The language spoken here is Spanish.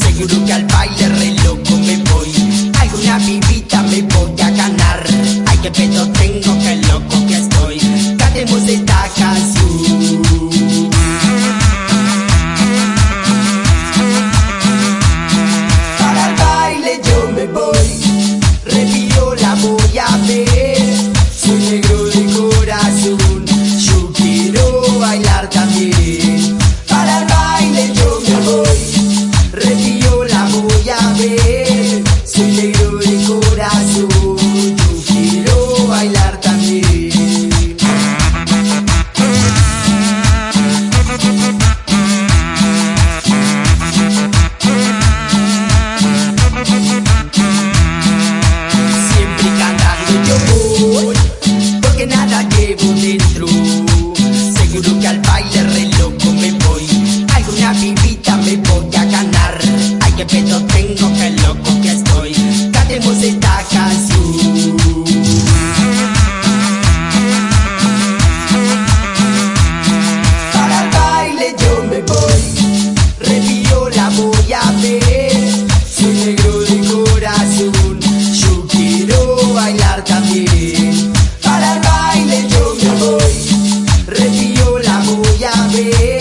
Seguro que al baile re loco me voy. Alguna vivita me voy a ganar. Ay, que pedo tengo, que loco que estoy. Cantemos de Taja Azul. la llevo dentro. Seguro que al baile re loco me voy. day.